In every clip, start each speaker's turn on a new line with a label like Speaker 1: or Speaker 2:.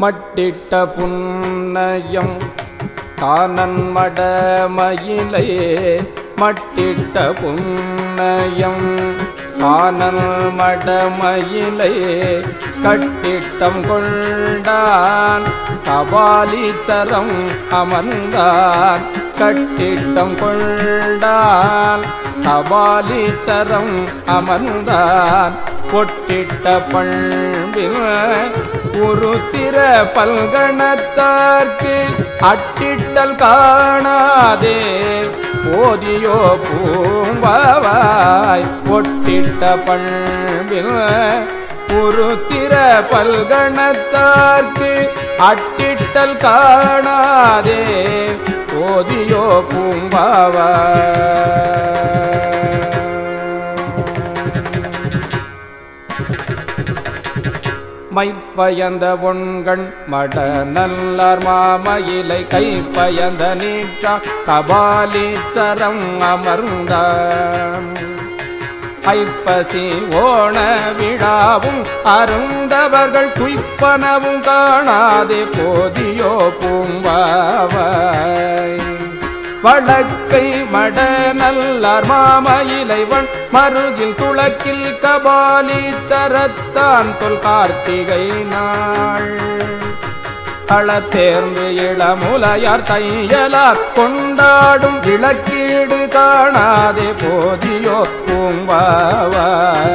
Speaker 1: மட்டிட்ட புன்னயம் காணன் மடமயிலே. மட்டிட்ட புன்னயம் காணல் மடமயிலே. கட்டிட்டம் கொண்டான் கபாலீச்சரம் அமர்ந்தான். கட்டிட்டம் கொண்டான் கபாலீச்சரம் அமர்ந்தான். பொட்டிட்ட பண்பில் உருத்திர பல்கணத்தார்க்கு அட்டிட்டல் காணாதே. போதியோ பூம்பாவாய் ஒட்டிட்ட பண்பில் உருத்திர பல்கணத்தார்க்கு அட்டிட்டல் காணாதே. போதியோ பூம்பாவாய் மைப்பயந்த பொன்கண் மட நல்லார் மாமயிலை கைப்பயந்த நீற்றா கபாலீச்சரம் அமர்ந்த. ஐப்பசி ஓண விழாவும் அருந்தவர்கள் குய்ப்பனவும் காணாதே போதியோ பூம்பாவா வழக்கை மட நல்லார் மாமயிலைவன் மருகில் துளக்கில் கபாலி சரத்தான் தொல் கார்த்திகை நாள். களத்தேர்ந்து இளமுலையார் தையலார் கொண்டாடும் விளக்கீடு காணாதே போதியோ பூம்பாவாய்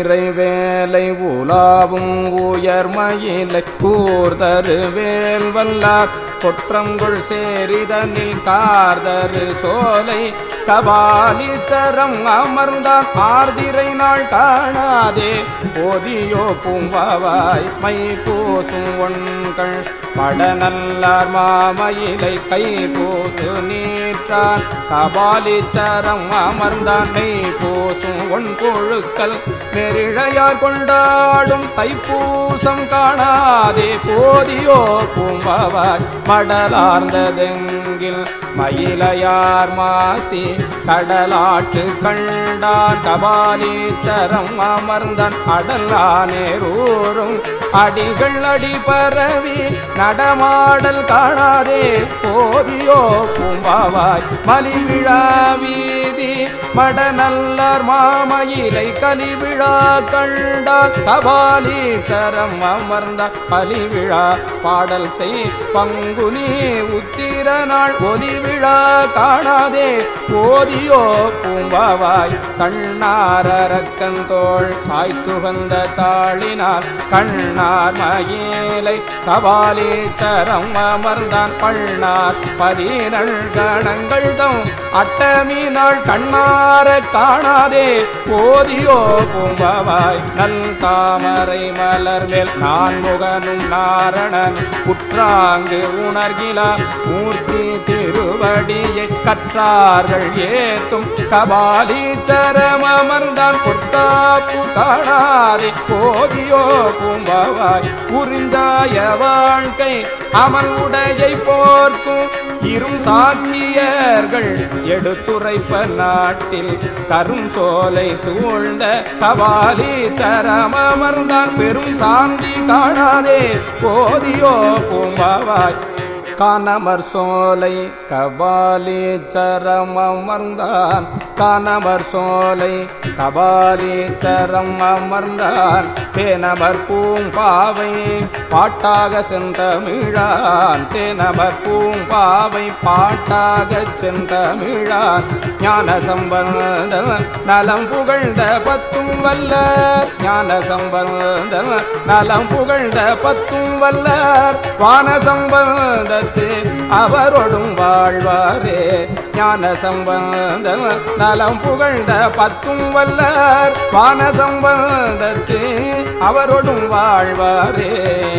Speaker 1: ஊர்திரை வேலை உலாவும் உயர்மயிலை கூர்தரு வேல் வல்லார் கொற்றங்குள் சேரிதனில் கார்தரு சோலை கபாலிச்சரம் அமர்ந்தான். ஆர்திரை நாள் காணாதே போதியோ பூம்பாவாய் மை பூசும் ஒன்கள் படநல்லார் மாமயிலை கை பூசு நீட்டான் கபாலிச்சரம் அமர்ந்தான் மெய் நெய் பூசும் ஒன் கொழுக்கல். நெரிழையார் கொண்டாடும் தைப்பூசம் காணாதே. போதியோ பூம்பவர் மடலார்ந்ததெங்கில். மயிலையார் மாசி கடலாட்டு கண்டான். கபாலீச்சரம் அமர்ந்தான் அடலானேரூரும் அடிகள் அடி பரவி நடமாடல் காணாதே. போதியோ பூம்பாவாய் மலிவிழா மடநல்லார் மாமயிலை கலிவிழா கண்டான் கபாலீச்சரம் அமர்ந்த பலிவிழா பாடல் செய் பங்குனி உத்திர நாள் ஒலிவிழா காணாதே போதியோ பூம்பாவாய் கண்ணாரக்கந்தோள் சாய்த்துகந்த தாளினார் கண்ணார் மயிலை கபாலீச்சரம் அமர்ந்தான் பள்ளார் பதினள் கணங்கள் தம் அட்டமினாள் கண்ணார் கண்ணார காணாதே போதியோ பூம்பாவாய். நல் தாமரை மலர் மேல் நான் முகனும் நாரணன். குற்றாங்கு உணர்கிலா மூர்த்தி திருவடியை கற்றார்கள் ஏத்தும். கபாலீச்சரம் அமர்ந்தான் பொத்தாப்பு காணாதே போதியோ பூம்பாவாய். புரிந்தாய வாழ்க்கை அமன் உடையை போர்க்கும் இரும் சாக்கியர்கள் எடுத்துரைப்ப நாட்டில் கரும் சோலை சூழ்ந்த கபாலி தரமர்ந்தான் பெரும் சாந்தி காணாதே போதியோ பூம்பாவாய். கானமர் சோலை கபாலி சரம் அமர்ந்தான். கானமர் சோலை கபாலி சரம் அமர்ந்தான். தேனமர் பூம்பாவை பாட்டாக செந்தமிழான் தேனமர் பூம்பாவை பாட்டாக செந்தமிழான் ஞான சம்பந்தன் நலம் புகழ்ந்த பத்தும் வல்ல ஞான சம்பந்தன் நலம் புகழ்ந்த பத்தும் வல்ல வான சம்பந்தத்து அவரோடும் வாழ்வாரே. ஞான சம்பந்த நலம் புகழ்ந்த பத்தும் வல்லார். பான சம்பந்தத்து அவரோடும் வாழ்வாரே.